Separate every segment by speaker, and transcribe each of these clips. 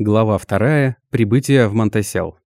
Speaker 1: Глава вторая. Прибытие в Монтесел.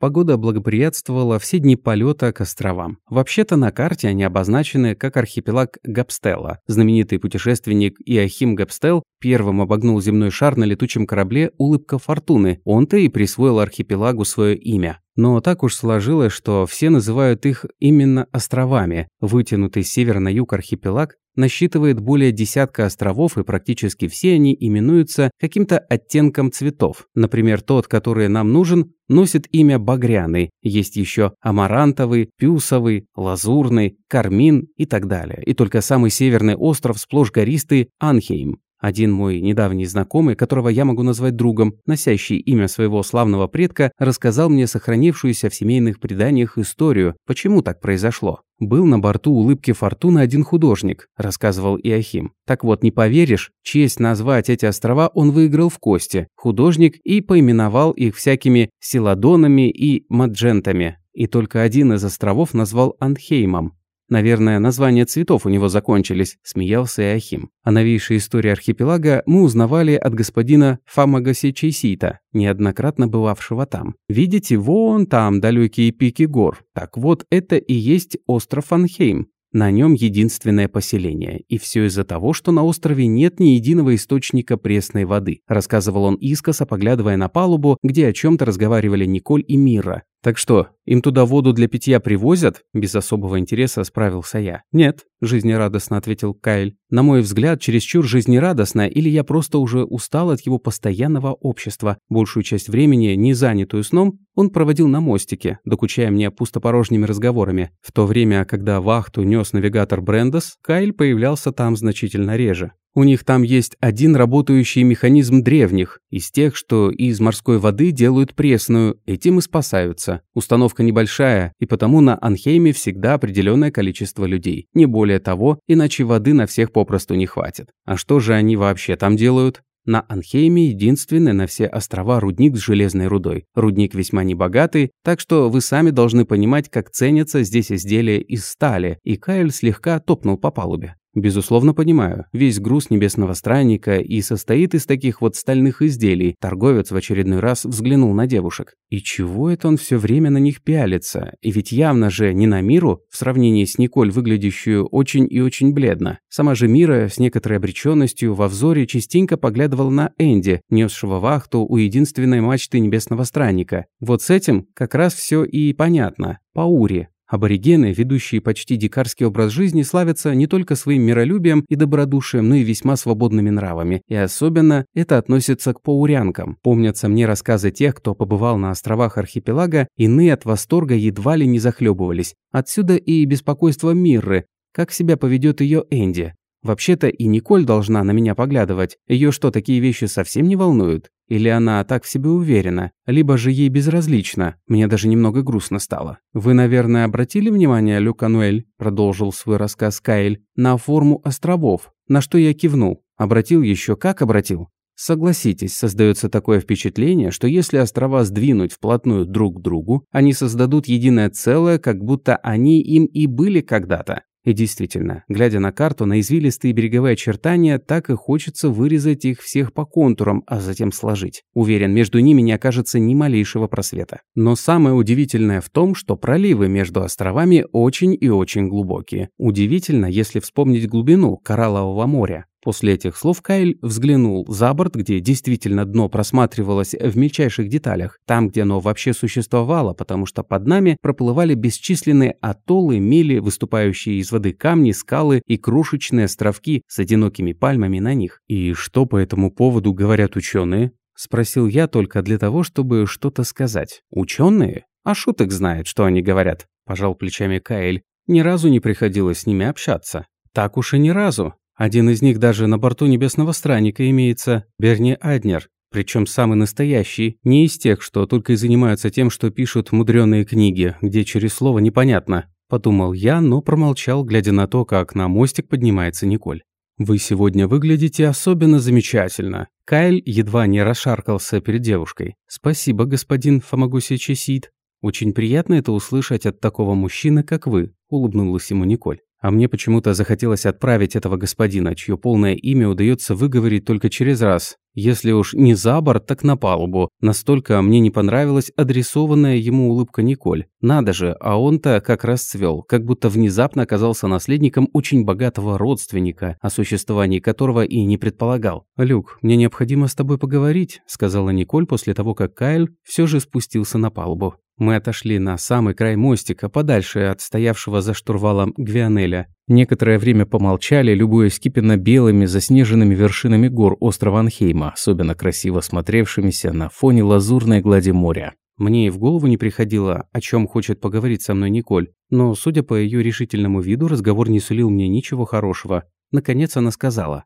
Speaker 1: Погода благоприятствовала все дни полета к островам. Вообще-то на карте они обозначены как архипелаг Габстелла. Знаменитый путешественник Иохим Габстел первым обогнул земной шар на летучем корабле «Улыбка Фортуны». Он-то и присвоил архипелагу свое имя. Но так уж сложилось, что все называют их именно островами. Вытянутый с севера на юг архипелаг насчитывает более десятка островов, и практически все они именуются каким-то оттенком цветов. Например, тот, который нам нужен, носит имя багряный. Есть еще амарантовый, пюсовый, лазурный, кармин и так далее. И только самый северный остров сплошь гористый – Анхейм. Один мой недавний знакомый, которого я могу назвать другом, носящий имя своего славного предка, рассказал мне сохранившуюся в семейных преданиях историю, почему так произошло. «Был на борту улыбки Фортуны один художник», – рассказывал Иохим. «Так вот, не поверишь, честь назвать эти острова он выиграл в кости. Художник и поименовал их всякими Силадонами и Маджентами. И только один из островов назвал Анхеймом. Наверное, названия цветов у него закончились, смеялся Иохим. А новейшие истории архипелага мы узнавали от господина Фамагаси Чейсита, неоднократно бывавшего там. Видите, вон там далекие пики гор. Так вот, это и есть остров Анхейм. На нем единственное поселение, и все из-за того, что на острове нет ни единого источника пресной воды, рассказывал он искоса, поглядывая на палубу, где о чем-то разговаривали Николь и Мира. «Так что, им туда воду для питья привозят?» Без особого интереса справился я. «Нет», – жизнерадостно ответил Кайль. «На мой взгляд, чересчур жизнерадостно, или я просто уже устал от его постоянного общества. Большую часть времени, не занятую сном, он проводил на мостике, докучая мне пустопорожними разговорами. В то время, когда вахту нес навигатор Брендос, Кайль появлялся там значительно реже. У них там есть один работающий механизм древних, из тех, что из морской воды делают пресную, этим и спасаются. Установка небольшая, и потому на Анхейме всегда определенное количество людей. Не более того, иначе воды на всех попросту не хватит. А что же они вообще там делают? На Анхейме единственный на все острова рудник с железной рудой. Рудник весьма небогатый, так что вы сами должны понимать, как ценятся здесь изделия из стали, и Кайл слегка топнул по палубе. Безусловно, понимаю. Весь груз небесного странника и состоит из таких вот стальных изделий. Торговец в очередной раз взглянул на девушек. И чего это он все время на них пялится? И ведь явно же не на Миру, в сравнении с Николь, выглядящую очень и очень бледно. Сама же Мира с некоторой обреченностью во взоре частенько поглядывала на Энди, несшего вахту у единственной мачты небесного странника. Вот с этим как раз все и понятно. Паури. Аборигены, ведущие почти дикарский образ жизни, славятся не только своим миролюбием и добродушием, но и весьма свободными нравами. И особенно это относится к паурянкам. Помнятся мне рассказы тех, кто побывал на островах архипелага, иные от восторга едва ли не захлебывались. Отсюда и беспокойство Мирры, как себя поведет ее Энди. Вообще-то и Николь должна на меня поглядывать. Ее что, такие вещи совсем не волнуют? Или она так в себе уверена? Либо же ей безразлично? Мне даже немного грустно стало. «Вы, наверное, обратили внимание, Люкануэль?» Продолжил свой рассказ Каэль. «На форму островов. На что я кивнул. Обратил еще как обратил? Согласитесь, создается такое впечатление, что если острова сдвинуть вплотную друг к другу, они создадут единое целое, как будто они им и были когда-то. И действительно, глядя на карту, на извилистые береговые очертания, так и хочется вырезать их всех по контурам, а затем сложить. Уверен, между ними не окажется ни малейшего просвета. Но самое удивительное в том, что проливы между островами очень и очень глубокие. Удивительно, если вспомнить глубину Кораллового моря. После этих слов Кайл взглянул за борт, где действительно дно просматривалось в мельчайших деталях, там, где оно вообще существовало, потому что под нами проплывали бесчисленные атоллы, мели, выступающие из воды камни, скалы и крошечные островки с одинокими пальмами на них. И что по этому поводу говорят ученые? Спросил я только для того, чтобы что-то сказать. Ученые? А шуток знает, что они говорят. Пожал плечами Каэль. Ни разу не приходилось с ними общаться. Так уж и ни разу. Один из них даже на борту Небесного Странника имеется, Берни Аднер, причем самый настоящий, не из тех, что только и занимаются тем, что пишут мудреные книги, где через слово непонятно. Подумал я, но промолчал, глядя на то, как на мостик поднимается Николь. «Вы сегодня выглядите особенно замечательно». Кайл едва не расшаркался перед девушкой. «Спасибо, господин Фомагуси Чесид. Очень приятно это услышать от такого мужчины, как вы», – улыбнулась ему Николь. А мне почему-то захотелось отправить этого господина, чье полное имя удается выговорить только через раз. Если уж не за борт, так на палубу. Настолько мне не понравилась адресованная ему улыбка Николь. Надо же, а он-то как раз цвел, как будто внезапно оказался наследником очень богатого родственника, о существовании которого и не предполагал. «Люк, мне необходимо с тобой поговорить», – сказала Николь после того, как Кайл все же спустился на палубу. Мы отошли на самый край мостика, подальше от стоявшего за штурвалом Гвианеля. Некоторое время помолчали, любуясь кипенно-белыми заснеженными вершинами гор острова Анхейма, особенно красиво смотревшимися на фоне лазурной глади моря. Мне и в голову не приходило, о чем хочет поговорить со мной Николь, но, судя по ее решительному виду, разговор не сулил мне ничего хорошего. Наконец она сказала.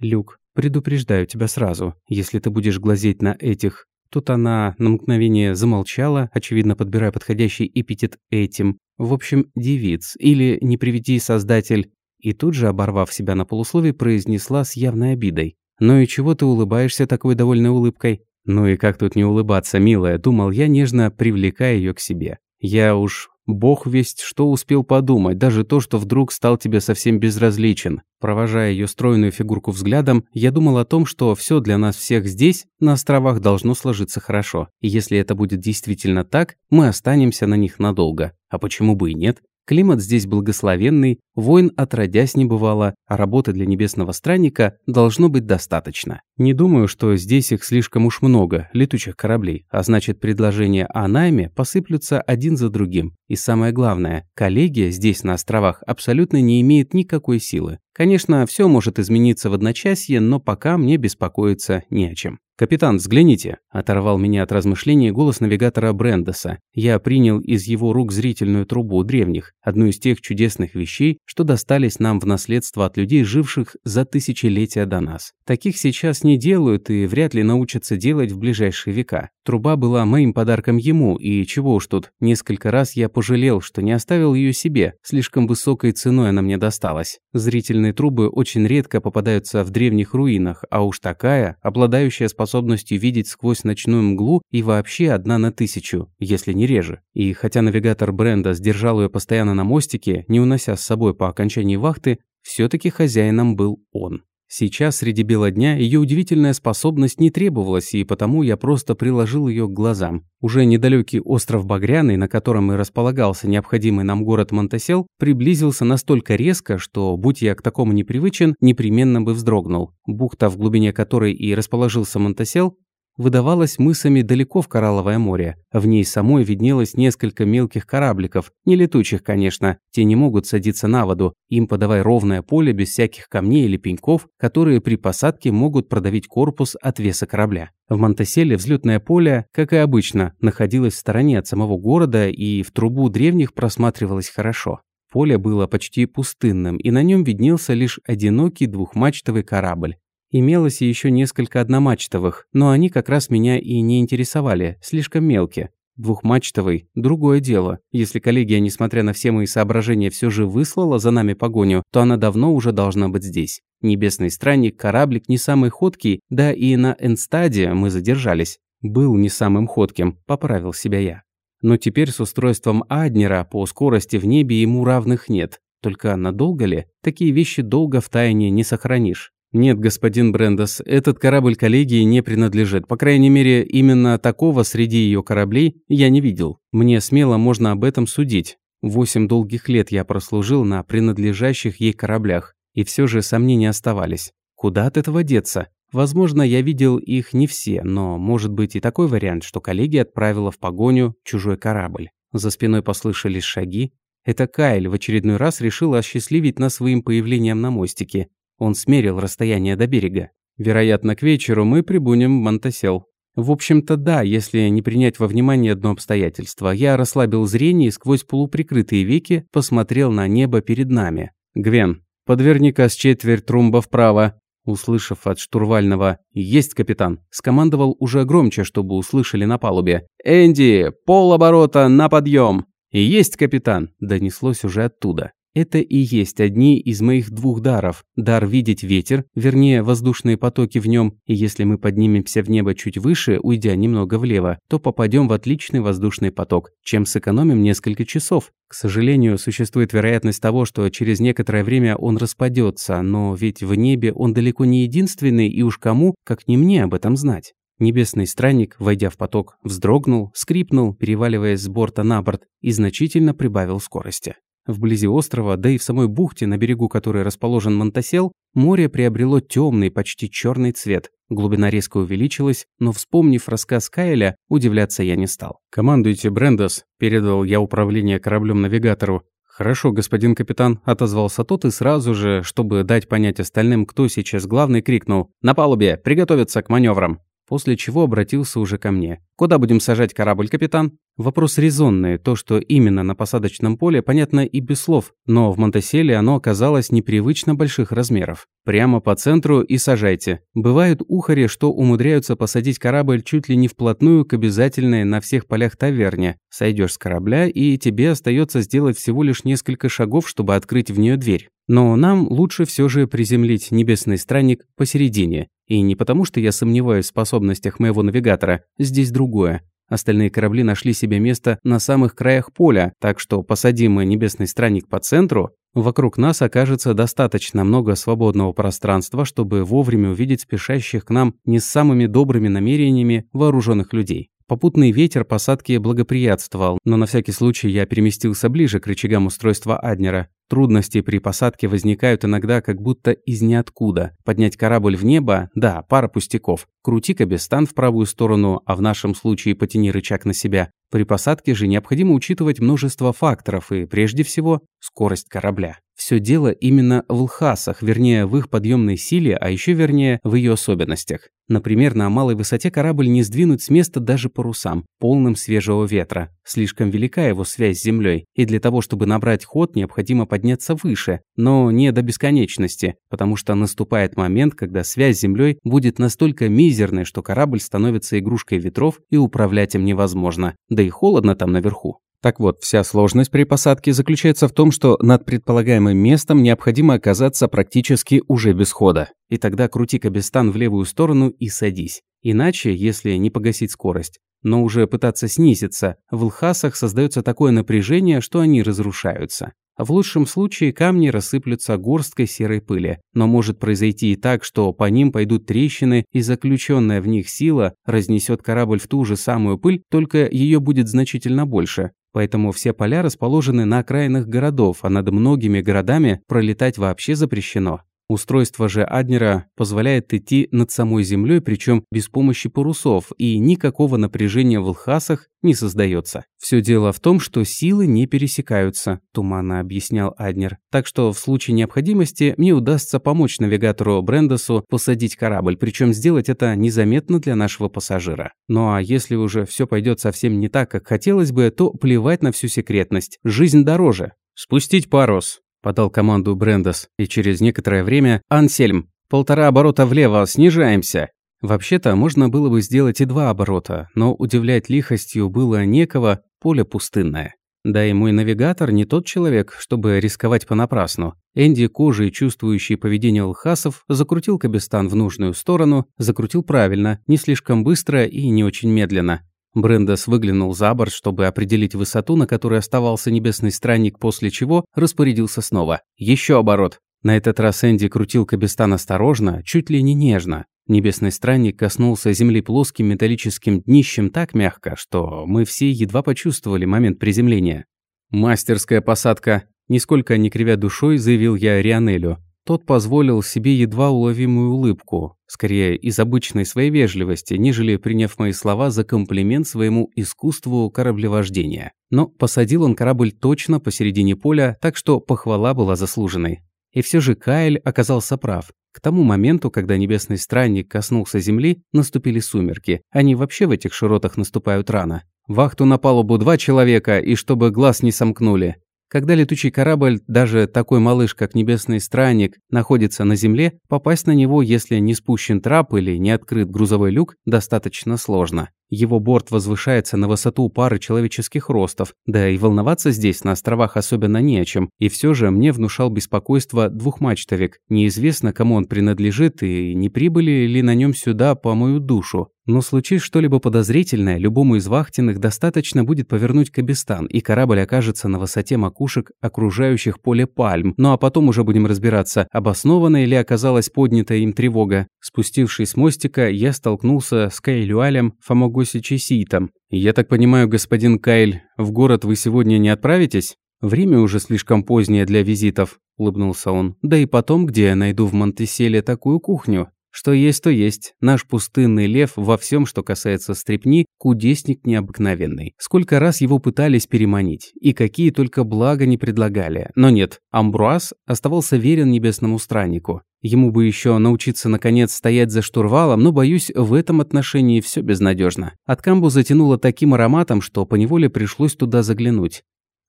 Speaker 1: «Люк, предупреждаю тебя сразу, если ты будешь глазеть на этих Тут она на мгновение замолчала, очевидно подбирая подходящий эпитет этим. В общем, девиц, или «не приведи создатель», и тут же, оборвав себя на полусловие, произнесла с явной обидой. «Ну и чего ты улыбаешься такой довольной улыбкой?» «Ну и как тут не улыбаться, милая?» – думал я, нежно привлекая ее к себе. «Я уж Бог весть, что успел подумать, даже то, что вдруг стал тебе совсем безразличен. Провожая ее стройную фигурку взглядом, я думал о том, что все для нас всех здесь, на островах, должно сложиться хорошо. И если это будет действительно так, мы останемся на них надолго. А почему бы и нет? Климат здесь благословенный, войн отродясь не бывало, а работы для небесного странника должно быть достаточно. Не думаю, что здесь их слишком уж много, летучих кораблей, а значит предложения о найме посыплются один за другим. И самое главное, коллегия здесь на островах абсолютно не имеет никакой силы. Конечно, все может измениться в одночасье, но пока мне беспокоиться не о чем. «Капитан, взгляните!» – оторвал меня от размышлений голос навигатора Брендеса. Я принял из его рук зрительную трубу древних, одну из тех чудесных вещей, что достались нам в наследство от людей, живших за тысячелетия до нас. Таких сейчас не делают и вряд ли научатся делать в ближайшие века. Труба была моим подарком ему, и чего уж тут, несколько раз я пожалел, что не оставил ее себе, слишком высокой ценой она мне досталась. Зрительные трубы очень редко попадаются в древних руинах, а уж такая, обладающая способностью способностью видеть сквозь ночную мглу и вообще одна на тысячу, если не реже. И хотя навигатор бренда сдержал ее постоянно на мостике, не унося с собой по окончании вахты, все таки хозяином был он. Сейчас, среди бела дня, ее удивительная способность не требовалась, и потому я просто приложил ее к глазам. Уже недалекий остров Багряный, на котором и располагался необходимый нам город Монтасел, приблизился настолько резко, что, будь я к такому непривычен, непременно бы вздрогнул. Бухта, в глубине которой и расположился Монтасел, выдавалась мысами далеко в Коралловое море. В ней самой виднелось несколько мелких корабликов, не летучих, конечно, те не могут садиться на воду, им подавай ровное поле без всяких камней или пеньков, которые при посадке могут продавить корпус от веса корабля. В Монтеселе взлетное поле, как и обычно, находилось в стороне от самого города и в трубу древних просматривалось хорошо. Поле было почти пустынным, и на нем виднелся лишь одинокий двухмачтовый корабль. Имелось еще несколько одномачтовых, но они как раз меня и не интересовали, слишком мелкие. Двухмачтовый – другое дело. Если коллегия, несмотря на все мои соображения, все же выслала за нами погоню, то она давно уже должна быть здесь. Небесный странник, кораблик не самый ходкий, да и на Энстаде мы задержались. Был не самым ходким, поправил себя я. Но теперь с устройством Аднера по скорости в небе ему равных нет. Только надолго ли? Такие вещи долго в тайне не сохранишь. «Нет, господин Брендес, этот корабль коллегии не принадлежит. По крайней мере, именно такого среди ее кораблей я не видел. Мне смело можно об этом судить. Восемь долгих лет я прослужил на принадлежащих ей кораблях, и все же сомнения оставались. Куда от этого деться? Возможно, я видел их не все, но может быть и такой вариант, что коллегия отправила в погоню чужой корабль. За спиной послышались шаги. Это Кайл в очередной раз решил осчастливить нас своим появлением на мостике. Он смерил расстояние до берега. Вероятно, к вечеру мы прибудем в Монтасел. В общем-то, да, если не принять во внимание одно обстоятельство. Я расслабил зрение и сквозь полуприкрытые веки посмотрел на небо перед нами. «Гвен, подверни-ка с четверть трумба вправо». Услышав от штурвального «Есть, капитан», скомандовал уже громче, чтобы услышали на палубе. «Энди, полоборота на подъем!» «Есть, капитан», донеслось уже оттуда. Это и есть одни из моих двух даров. Дар видеть ветер, вернее, воздушные потоки в нем, и если мы поднимемся в небо чуть выше, уйдя немного влево, то попадем в отличный воздушный поток, чем сэкономим несколько часов. К сожалению, существует вероятность того, что через некоторое время он распадется, но ведь в небе он далеко не единственный, и уж кому, как не мне, об этом знать. Небесный странник, войдя в поток, вздрогнул, скрипнул, переваливаясь с борта на борт, и значительно прибавил скорости. Вблизи острова, да и в самой бухте, на берегу которой расположен Монтасел, море приобрело темный, почти черный цвет. Глубина резко увеличилась, но, вспомнив рассказ Кайля, удивляться я не стал. «Командуйте, Брендос», – передал я управление кораблем навигатору. «Хорошо, господин капитан», – отозвался тот и сразу же, чтобы дать понять остальным, кто сейчас главный, крикнул «На палубе! Приготовиться к маневрам!» После чего обратился уже ко мне. «Куда будем сажать корабль, капитан?» Вопрос резонный, то, что именно на посадочном поле, понятно и без слов, но в Монтеселе оно оказалось непривычно больших размеров. Прямо по центру и сажайте. Бывают ухари, что умудряются посадить корабль чуть ли не вплотную к обязательной на всех полях таверне. Сойдешь с корабля, и тебе остается сделать всего лишь несколько шагов, чтобы открыть в нее дверь. Но нам лучше все же приземлить небесный странник посередине. И не потому, что я сомневаюсь в способностях моего навигатора, здесь другое. Остальные корабли нашли себе место на самых краях поля, так что посадим мы небесный странник по центру, вокруг нас окажется достаточно много свободного пространства, чтобы вовремя увидеть спешащих к нам не с самыми добрыми намерениями вооруженных людей. Попутный ветер посадки благоприятствовал, но на всякий случай я переместился ближе к рычагам устройства Аднера. Трудности при посадке возникают иногда как будто из ниоткуда. Поднять корабль в небо – да, пара пустяков. Крути кабестан в правую сторону, а в нашем случае потяни рычаг на себя. При посадке же необходимо учитывать множество факторов и, прежде всего, скорость корабля. Все дело именно в лхасах, вернее, в их подъемной силе, а еще вернее, в ее особенностях. Например, на малой высоте корабль не сдвинуть с места даже парусам, полным свежего ветра. Слишком велика его связь с землей, и для того, чтобы набрать ход, необходимо подняться выше, но не до бесконечности, потому что наступает момент, когда связь с землей будет настолько мизерной, что корабль становится игрушкой ветров и управлять им невозможно, да и холодно там наверху. Так вот, вся сложность при посадке заключается в том, что над предполагаемым местом необходимо оказаться практически уже без хода. И тогда крути кабестан в левую сторону и садись. Иначе, если не погасить скорость, но уже пытаться снизиться, в лхасах создается такое напряжение, что они разрушаются. В лучшем случае камни рассыплются горсткой серой пыли, но может произойти и так, что по ним пойдут трещины, и заключенная в них сила разнесет корабль в ту же самую пыль, только ее будет значительно больше. Поэтому все поля расположены на окраинах городов, а над многими городами пролетать вообще запрещено. Устройство же Аднера позволяет идти над самой землей, причем без помощи парусов, и никакого напряжения в лхасах не создается. Все дело в том, что силы не пересекаются, туманно объяснял Аднер. Так что в случае необходимости мне удастся помочь навигатору Брендесу посадить корабль, причем сделать это незаметно для нашего пассажира. Ну а если уже все пойдет совсем не так, как хотелось бы, то плевать на всю секретность. Жизнь дороже. «Спустить парус», подал команду Брендес, и через некоторое время «Ансельм, полтора оборота влево, снижаемся!» Вообще-то, можно было бы сделать и два оборота, но удивлять лихостью было некого, поле пустынное. Да и мой навигатор не тот человек, чтобы рисковать понапрасну. Энди, кожей чувствующий поведение лхасов, закрутил кабестан в нужную сторону, закрутил правильно, не слишком быстро и не очень медленно. Брендес выглянул за борт, чтобы определить высоту, на которой оставался небесный странник, после чего распорядился снова. Еще оборот. На этот раз Энди крутил кабестан осторожно, чуть ли не нежно. Небесный странник коснулся земли плоским металлическим днищем так мягко, что мы все едва почувствовали момент приземления. «Мастерская посадка», – нисколько не кривя душой, заявил я Рионелю. Тот позволил себе едва уловимую улыбку, скорее из обычной своей вежливости, нежели приняв мои слова за комплимент своему искусству кораблевождения. Но посадил он корабль точно посередине поля, так что похвала была заслуженной. И все же Кайл оказался прав. К тому моменту, когда небесный странник коснулся земли, наступили сумерки. Они вообще в этих широтах наступают рано. Вахту на палубу два человека, и чтобы глаз не сомкнули. Когда летучий корабль, даже такой малыш, как Небесный Странник, находится на Земле, попасть на него, если не спущен трап или не открыт грузовой люк, достаточно сложно. Его борт возвышается на высоту пары человеческих ростов, да и волноваться здесь, на островах, особенно не о чем. И все же мне внушал беспокойство двухмачтовик. Неизвестно, кому он принадлежит и не прибыли ли на нем сюда по мою душу. Но случись что-либо подозрительное, любому из вахтенных достаточно будет повернуть кабестан, и корабль окажется на высоте макушек окружающих поле пальм. Ну а потом уже будем разбираться, обоснованно или оказалась поднята им тревога. Спустившись с мостика, я столкнулся с Кайлюалем Фомогосичеситом. «Я так понимаю, господин Кайль, в город вы сегодня не отправитесь?» «Время уже слишком позднее для визитов», – улыбнулся он. «Да и потом, где я найду в Монтеселе такую кухню?» Что есть, то есть. Наш пустынный лев во всем, что касается стрепни, кудесник необыкновенный. Сколько раз его пытались переманить, и какие только блага не предлагали. Но нет, Амбруаз оставался верен небесному страннику. Ему бы еще научиться наконец стоять за штурвалом, но, боюсь, в этом отношении все безнадежно. От камбу затянуло таким ароматом, что поневоле пришлось туда заглянуть.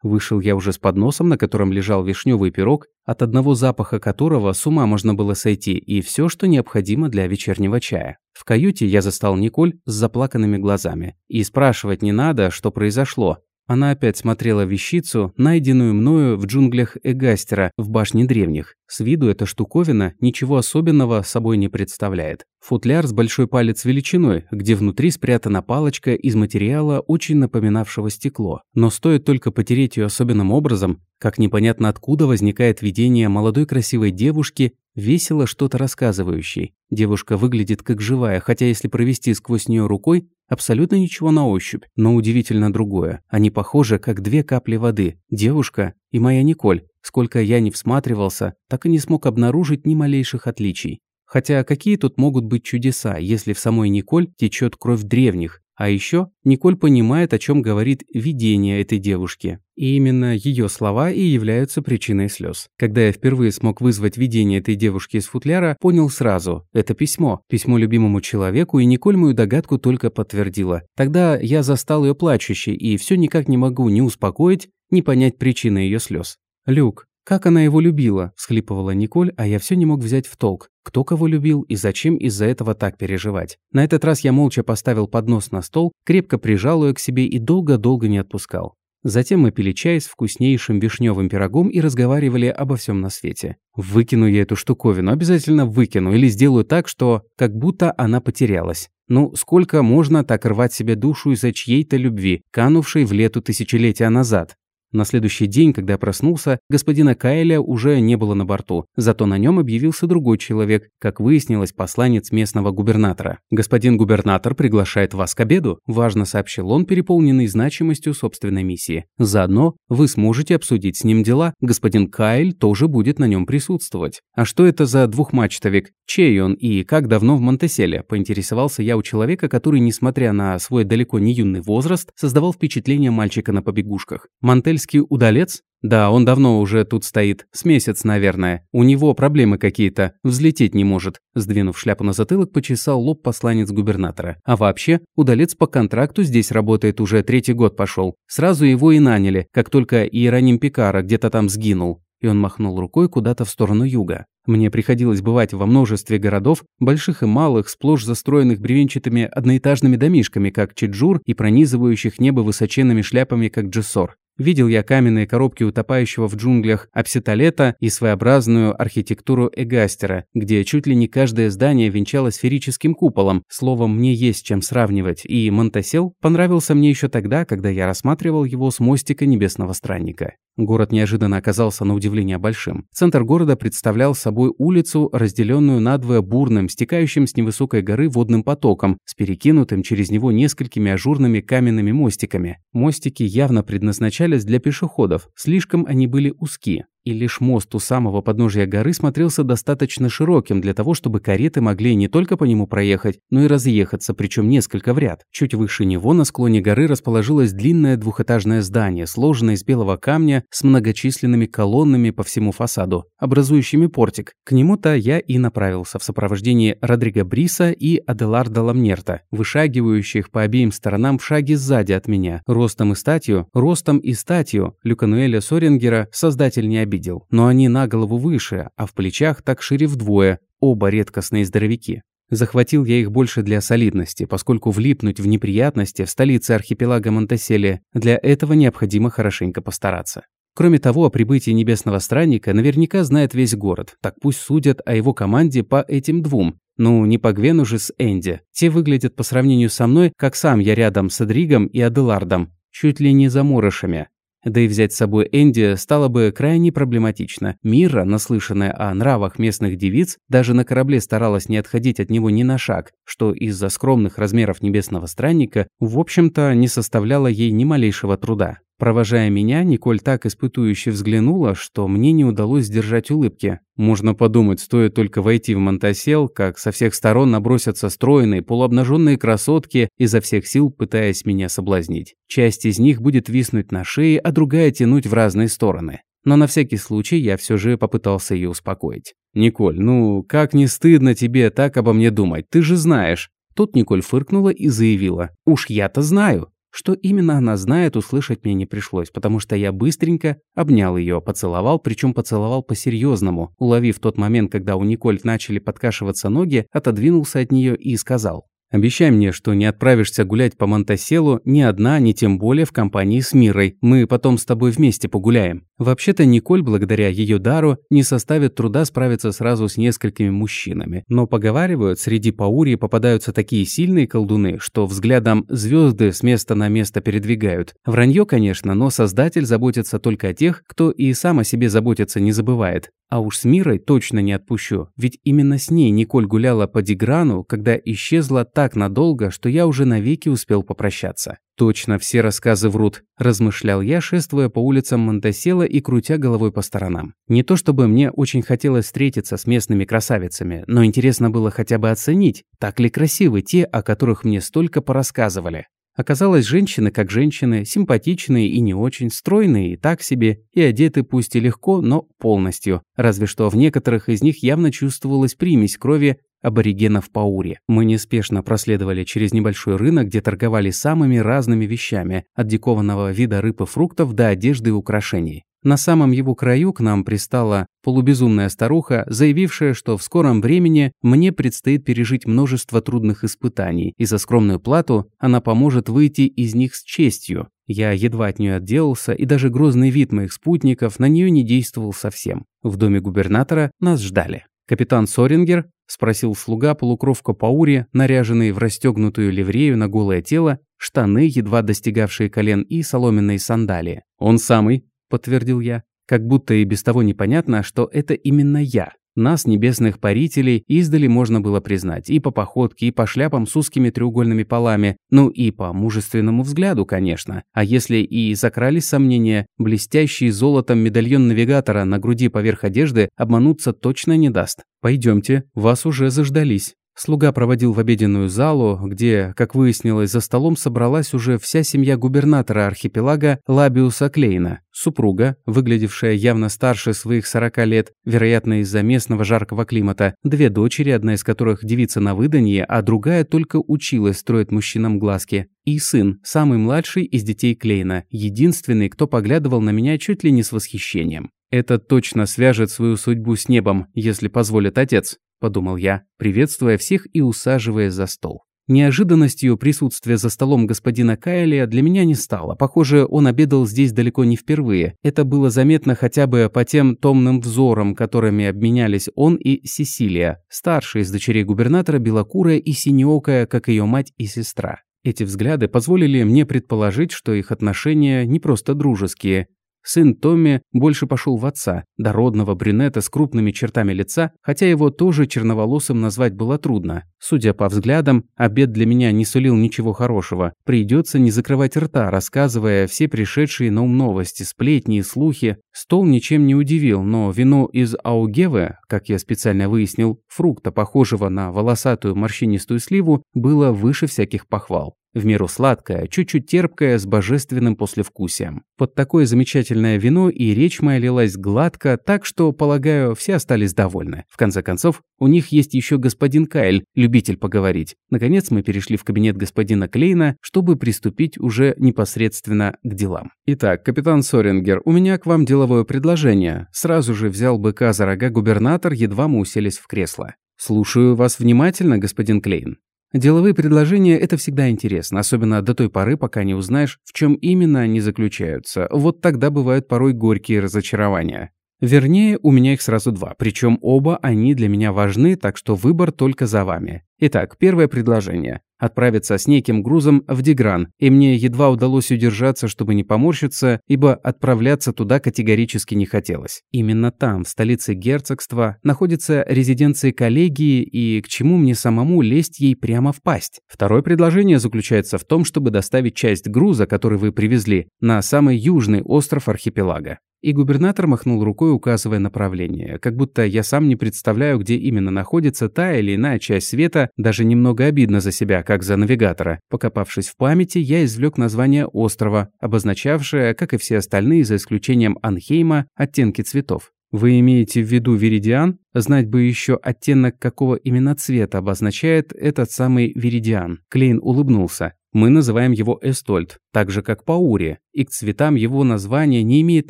Speaker 1: Вышел я уже с подносом, на котором лежал вишневый пирог, от одного запаха которого с ума можно было сойти, и все, что необходимо для вечернего чая. В каюте я застал Николь с заплаканными глазами. И спрашивать не надо, что произошло. Она опять смотрела вещицу, найденную мною в джунглях Эгастера в башне древних. С виду эта штуковина ничего особенного собой не представляет. Футляр с большой палец величиной, где внутри спрятана палочка из материала, очень напоминавшего стекло. Но стоит только потереть ее особенным образом, как непонятно откуда возникает видение молодой красивой девушки, весело что-то рассказывающей. Девушка выглядит как живая, хотя если провести сквозь нее рукой, абсолютно ничего на ощупь. Но удивительно другое. Они похожи, как две капли воды. Девушка и моя Николь. Сколько я не всматривался, так и не смог обнаружить ни малейших отличий. Хотя какие тут могут быть чудеса, если в самой Николь течет кровь древних, а еще Николь понимает, о чем говорит видение этой девушки. И именно ее слова и являются причиной слез. Когда я впервые смог вызвать видение этой девушки из футляра, понял сразу – это письмо. Письмо любимому человеку, и Николь мою догадку только подтвердила. Тогда я застал ее плачущей, и все никак не могу ни успокоить, ни понять причины ее слез. «Люк, как она его любила», – всхлипывала Николь, а я все не мог взять в толк. Кто кого любил и зачем из-за этого так переживать. На этот раз я молча поставил поднос на стол, крепко прижал ее к себе и долго-долго не отпускал. Затем мы пили чай с вкуснейшим вишневым пирогом и разговаривали обо всем на свете. Выкину я эту штуковину, обязательно выкину или сделаю так, что как будто она потерялась. Ну, сколько можно так рвать себе душу из-за чьей-то любви, канувшей в лету тысячелетия назад? На следующий день, когда проснулся, господина Кайля уже не было на борту, зато на нем объявился другой человек, как выяснилось, посланец местного губернатора. «Господин губернатор приглашает вас к обеду», – важно сообщил он, переполненный значимостью собственной миссии. «Заодно вы сможете обсудить с ним дела. Господин Кайль тоже будет на нем присутствовать». «А что это за двухмачтовик? Чей он и как давно в Монтеселе?» – поинтересовался я у человека, который, несмотря на свой далеко не юный возраст, создавал впечатление мальчика на побегушках. Мантельский Китайский удалец? Да, он давно уже тут стоит. С месяц, наверное. У него проблемы какие-то. Взлететь не может. Сдвинув шляпу на затылок, почесал лоб посланец губернатора. А вообще, удалец по контракту здесь работает уже третий год пошел. Сразу его и наняли, как только Иероним Пикара где-то там сгинул. И он махнул рукой куда-то в сторону юга. Мне приходилось бывать во множестве городов, больших и малых, сплошь застроенных бревенчатыми одноэтажными домишками, как Чеджур, и пронизывающих небо высоченными шляпами, как Джессор. Видел я каменные коробки утопающего в джунглях апситолета и своеобразную архитектуру Эгастера, где чуть ли не каждое здание венчало сферическим куполом. Словом, мне есть чем сравнивать, и Монтасел понравился мне еще тогда, когда я рассматривал его с мостика Небесного Странника. Город неожиданно оказался на удивление большим. Центр города представлял собой улицу, разделенную надвое бурным, стекающим с невысокой горы водным потоком, с перекинутым через него несколькими ажурными каменными мостиками. Мостики явно предназначались для пешеходов, слишком они были узкие и лишь мост у самого подножия горы смотрелся достаточно широким для того, чтобы кареты могли не только по нему проехать, но и разъехаться, причем несколько в ряд. Чуть выше него на склоне горы расположилось длинное двухэтажное здание, сложенное из белого камня с многочисленными колоннами по всему фасаду, образующими портик. К нему-то я и направился в сопровождении Родриго Бриса и Аделарда Ламнерта, вышагивающих по обеим сторонам в шаге сзади от меня, ростом и статью, ростом и статью Люкануэля Сорингера, создатель не обидел. Но они на голову выше, а в плечах так шире вдвое, оба редкостные здоровяки. Захватил я их больше для солидности, поскольку влипнуть в неприятности в столице архипелага Монтесели для этого необходимо хорошенько постараться. Кроме того, о прибытии небесного странника наверняка знает весь город, так пусть судят о его команде по этим двум. Ну, не по Гвену же с Энди. Те выглядят по сравнению со мной, как сам я рядом с Адригом и Аделардом, чуть ли не заморышами. Да и взять с собой Энди стало бы крайне проблематично. Мира, наслышанная о нравах местных девиц, даже на корабле старалась не отходить от него ни на шаг, что из-за скромных размеров небесного странника, в общем-то, не составляло ей ни малейшего труда. Провожая меня, Николь так испытующе взглянула, что мне не удалось сдержать улыбки. Можно подумать, стоит только войти в Монтасел, как со всех сторон набросятся стройные, полуобнаженные красотки, изо всех сил пытаясь меня соблазнить. Часть из них будет виснуть на шее, а другая тянуть в разные стороны. Но на всякий случай я все же попытался ее успокоить. «Николь, ну, как не стыдно тебе так обо мне думать, ты же знаешь». Тут Николь фыркнула и заявила. «Уж я-то знаю». Что именно она знает, услышать мне не пришлось, потому что я быстренько обнял ее, поцеловал, причем поцеловал по-серьезному, уловив тот момент, когда у Николь начали подкашиваться ноги, отодвинулся от нее и сказал Обещай мне, что не отправишься гулять по Монтаселу ни одна, ни тем более в компании с Мирой. Мы потом с тобой вместе погуляем. Вообще-то Николь, благодаря ее дару, не составит труда справиться сразу с несколькими мужчинами. Но поговаривают, среди Паури попадаются такие сильные колдуны, что взглядом звезды с места на место передвигают. Вранье, конечно, но Создатель заботится только о тех, кто и сам о себе заботиться не забывает. А уж с Мирой точно не отпущу, ведь именно с ней Николь гуляла по Диграну, когда исчезла так надолго, что я уже навеки успел попрощаться. Точно все рассказы врут, размышлял я, шествуя по улицам Монтесела и крутя головой по сторонам. Не то чтобы мне очень хотелось встретиться с местными красавицами, но интересно было хотя бы оценить, так ли красивы те, о которых мне столько порассказывали. Оказалось, женщины как женщины, симпатичные и не очень, стройные и так себе, и одеты пусть и легко, но полностью. Разве что в некоторых из них явно чувствовалась примесь крови аборигенов Паури. Мы неспешно проследовали через небольшой рынок, где торговали самыми разными вещами, от дикованного вида рыб и фруктов до одежды и украшений. На самом его краю к нам пристала полубезумная старуха, заявившая, что в скором времени мне предстоит пережить множество трудных испытаний, и за скромную плату она поможет выйти из них с честью. Я едва от нее отделался, и даже грозный вид моих спутников на нее не действовал совсем. В доме губернатора нас ждали. «Капитан Сорингер?» – спросил слуга полукровка Паури, наряженный в расстегнутую ливрею на голое тело, штаны, едва достигавшие колен, и соломенные сандалии. «Он самый», – подтвердил я. Как будто и без того непонятно, что это именно я. Нас, небесных парителей, издали можно было признать и по походке, и по шляпам с узкими треугольными полами, ну и по мужественному взгляду, конечно. А если и закрались сомнения, блестящий золотом медальон навигатора на груди поверх одежды обмануться точно не даст. Пойдемте, вас уже заждались. Слуга проводил в обеденную залу, где, как выяснилось, за столом собралась уже вся семья губернатора архипелага Лабиуса Клейна. Супруга, выглядевшая явно старше своих 40 лет, вероятно, из-за местного жаркого климата, две дочери, одна из которых девица на выданье, а другая только училась строить мужчинам глазки, и сын, самый младший из детей Клейна, единственный, кто поглядывал на меня чуть ли не с восхищением. Это точно свяжет свою судьбу с небом, если позволит отец. – подумал я, приветствуя всех и усаживая за стол. Неожиданностью присутствия за столом господина Кайля для меня не стало. Похоже, он обедал здесь далеко не впервые. Это было заметно хотя бы по тем томным взорам, которыми обменялись он и Сесилия, старшая из дочерей губернатора, белокурая и синеокая, как ее мать и сестра. Эти взгляды позволили мне предположить, что их отношения не просто дружеские, Сын Томми больше пошел в отца, дородного брюнета с крупными чертами лица, хотя его тоже черноволосым назвать было трудно. Судя по взглядам, обед для меня не сулил ничего хорошего. Придется не закрывать рта, рассказывая все пришедшие на ум новости, сплетни и слухи. Стол ничем не удивил, но вино из Аугевы, как я специально выяснил, фрукта, похожего на волосатую морщинистую сливу, было выше всяких похвал в меру сладкое, чуть-чуть терпкое, с божественным послевкусием. Под такое замечательное вино и речь моя лилась гладко, так что, полагаю, все остались довольны. В конце концов, у них есть еще господин Кайль, любитель поговорить. Наконец мы перешли в кабинет господина Клейна, чтобы приступить уже непосредственно к делам. Итак, капитан Сорингер, у меня к вам деловое предложение. Сразу же взял быка за рога губернатор, едва мы уселись в кресло. «Слушаю вас внимательно, господин Клейн». Деловые предложения – это всегда интересно, особенно до той поры, пока не узнаешь, в чем именно они заключаются. Вот тогда бывают порой горькие разочарования. Вернее, у меня их сразу два, причем оба они для меня важны, так что выбор только за вами. Итак, первое предложение. Отправиться с неким грузом в Дегран, и мне едва удалось удержаться, чтобы не поморщиться, ибо отправляться туда категорически не хотелось. Именно там, в столице герцогства, находится резиденция коллегии, и к чему мне самому лезть ей прямо в пасть? Второе предложение заключается в том, чтобы доставить часть груза, который вы привезли, на самый южный остров архипелага. И губернатор махнул рукой, указывая направление, как будто я сам не представляю, где именно находится та или иная часть света, даже немного обидно за себя, как за навигатора. Покопавшись в памяти, я извлек название острова, обозначавшее, как и все остальные, за исключением Анхейма, оттенки цветов. Вы имеете в виду Виридиан? Знать бы еще оттенок, какого именно цвета обозначает этот самый Виридиан. Клейн улыбнулся. Мы называем его Эстольд, так же как Паури, и к цветам его название не имеет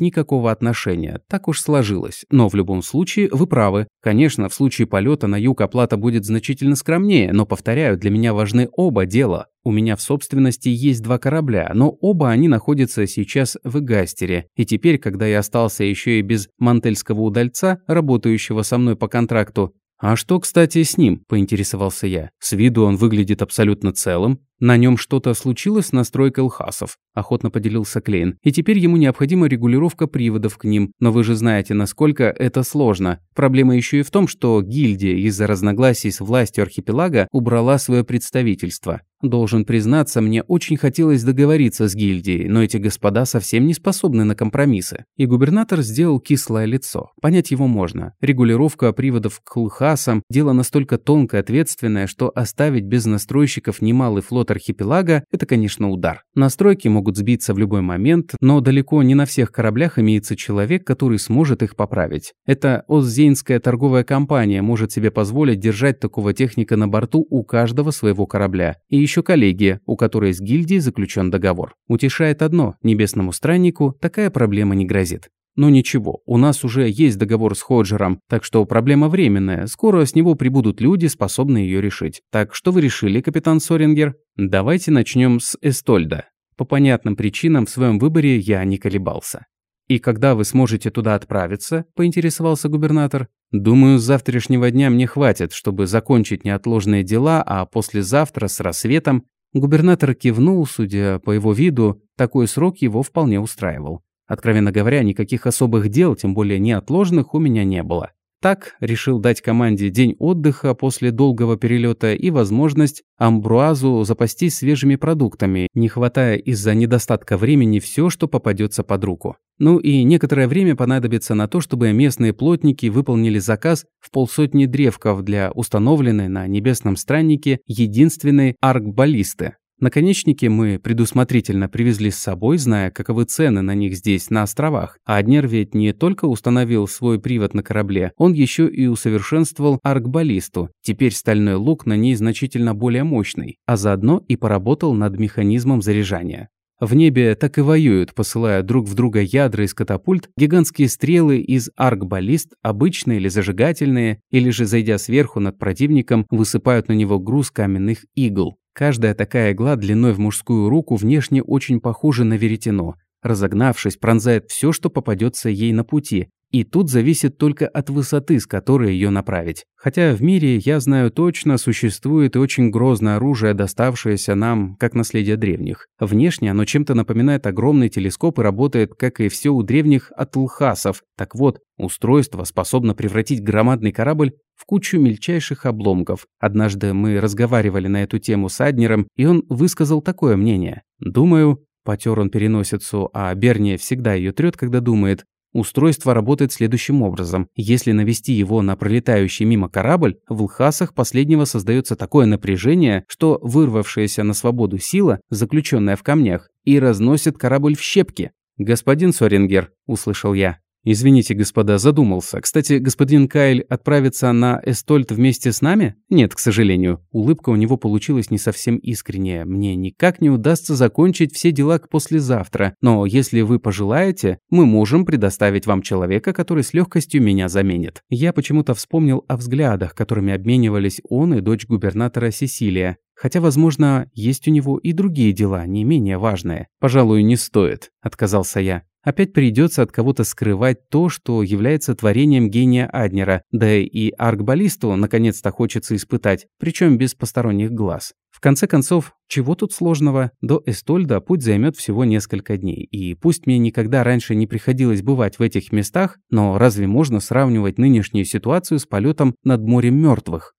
Speaker 1: никакого отношения, так уж сложилось. Но в любом случае вы правы. Конечно, в случае полета на юг оплата будет значительно скромнее, но, повторяю, для меня важны оба дела. У меня в собственности есть два корабля, но оба они находятся сейчас в Игастере. И теперь, когда я остался еще и без мантельского удальца, работающего со мной по контракту, «А что, кстати, с ним?» – поинтересовался я. «С виду он выглядит абсолютно целым. На нем что-то случилось с настройкой лхасов», – охотно поделился Клейн. «И теперь ему необходима регулировка приводов к ним. Но вы же знаете, насколько это сложно. Проблема еще и в том, что гильдия из-за разногласий с властью архипелага убрала свое представительство. Должен признаться, мне очень хотелось договориться с гильдией, но эти господа совсем не способны на компромиссы. И губернатор сделал кислое лицо. Понять его можно. Регулировка приводов к лхасам – дело настолько тонкое и ответственное, что оставить без настройщиков немалый флот архипелага – это, конечно, удар. Настройки могут сбиться в любой момент, но далеко не на всех кораблях имеется человек, который сможет их поправить. Это Оззейнская торговая компания может себе позволить держать такого техника на борту у каждого своего корабля. И еще коллегия, у которой с гильдией заключен договор. Утешает одно – небесному страннику такая проблема не грозит. Но ничего, у нас уже есть договор с Ходжером, так что проблема временная. Скоро с него прибудут люди, способные ее решить. Так что вы решили, капитан Сорингер? Давайте начнем с Эстольда. По понятным причинам в своем выборе я не колебался. «И когда вы сможете туда отправиться?» – поинтересовался губернатор. «Думаю, с завтрашнего дня мне хватит, чтобы закончить неотложные дела, а послезавтра с рассветом...» Губернатор кивнул, судя по его виду, такой срок его вполне устраивал. Откровенно говоря, никаких особых дел, тем более неотложных, у меня не было. Так решил дать команде день отдыха после долгого перелета и возможность Амбруазу запастись свежими продуктами, не хватая из-за недостатка времени все, что попадется под руку. Ну и некоторое время понадобится на то, чтобы местные плотники выполнили заказ в полсотни древков для установленной на небесном страннике единственной аркбаллисты. Наконечники мы предусмотрительно привезли с собой, зная, каковы цены на них здесь, на островах. А Аднер ведь не только установил свой привод на корабле, он еще и усовершенствовал аркбаллисту. Теперь стальной лук на ней значительно более мощный, а заодно и поработал над механизмом заряжания. В небе так и воюют, посылая друг в друга ядра из катапульт, гигантские стрелы из аркбаллист, обычные или зажигательные, или же, зайдя сверху над противником, высыпают на него груз каменных игл. Каждая такая игла длиной в мужскую руку внешне очень похожа на веретено. Разогнавшись, пронзает все, что попадется ей на пути, и тут зависит только от высоты, с которой ее направить. Хотя в мире, я знаю точно, существует очень грозное оружие, доставшееся нам как наследие древних. Внешне оно чем-то напоминает огромный телескоп и работает, как и все у древних, от лхасов. Так вот, устройство способно превратить громадный корабль в кучу мельчайших обломков. Однажды мы разговаривали на эту тему с Аднером, и он высказал такое мнение. «Думаю, Потер он переносицу, а Берни всегда ее трет, когда думает. Устройство работает следующим образом. Если навести его на пролетающий мимо корабль, в лхасах последнего создается такое напряжение, что вырвавшаяся на свободу сила, заключенная в камнях, и разносит корабль в щепки. «Господин Сорингер», – услышал я, «Извините, господа, задумался. Кстати, господин Кайль отправится на Эстольд вместе с нами?» «Нет, к сожалению». Улыбка у него получилась не совсем искренняя. «Мне никак не удастся закончить все дела к послезавтра. Но если вы пожелаете, мы можем предоставить вам человека, который с легкостью меня заменит». Я почему-то вспомнил о взглядах, которыми обменивались он и дочь губернатора Сесилия. Хотя, возможно, есть у него и другие дела, не менее важные. «Пожалуй, не стоит», – отказался я. Опять придется от кого-то скрывать то, что является творением гения Аднера, да и аркбаллисту наконец-то хочется испытать, причем без посторонних глаз. В конце концов, чего тут сложного? До Эстольда путь займет всего несколько дней. И пусть мне никогда раньше не приходилось бывать в этих местах, но разве можно сравнивать нынешнюю ситуацию с полетом над морем мертвых?